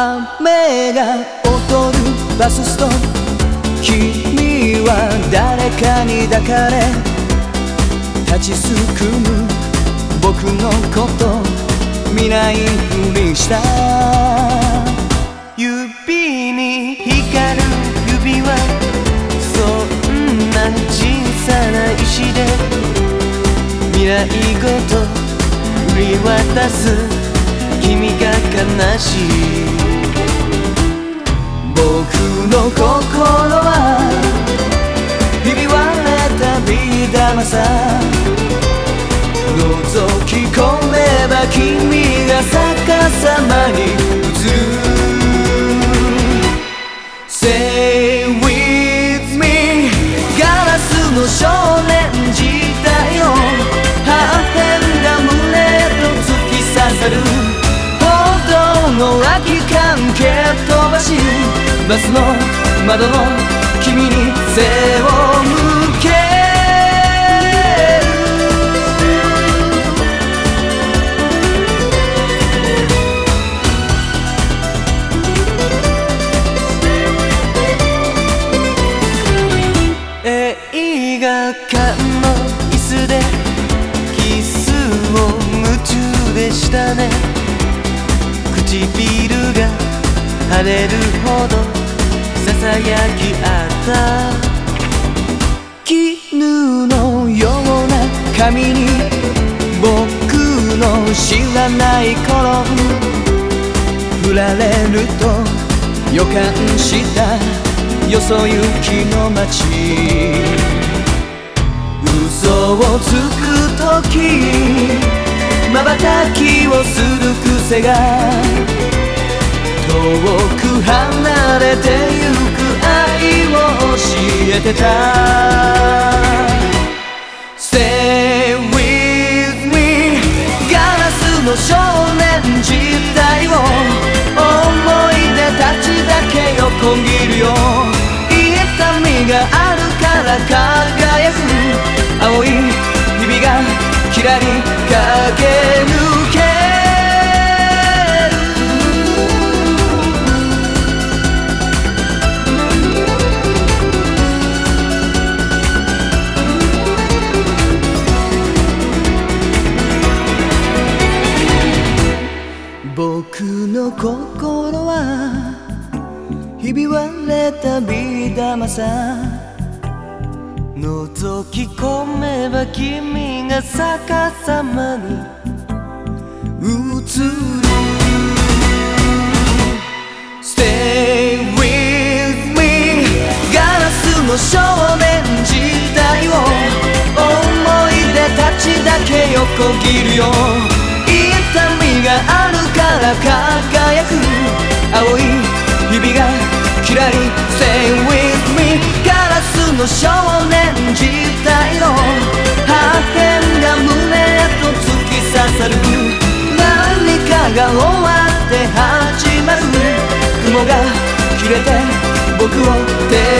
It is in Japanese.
雨が踊るバスストップ君は誰かに抱かれ立ちすくむ僕のこと見ないふりした指に光る指輪そんな小さな石で未来ごと振り渡す君が悲しい心はひび割れたビー玉さ覗き込めば君が逆さまにバスの窓の君に背を向け。映画館の椅子でキスを夢中でしたね。唇が腫れるほど。さやき合った。絹のような髪に僕の知らない頃。振られると予感した。よそ行きの街嘘をつく時瞬きをする癖が。遠く離れてゆく愛を教えてた。Stay with me. ガラスの少年時代を思い出たちだけ横切るよ。痛みがあるから輝く。青い日々がきらり駆け抜け僕の心はひび割れたビー玉さ覗き込めば君が逆さまに映る。Stay with me ガラスの少年時代を。思い出たちだけ横切るよ。の少年時代の破片が胸と突き刺さる何かが終わって始まる雲が切れて僕を照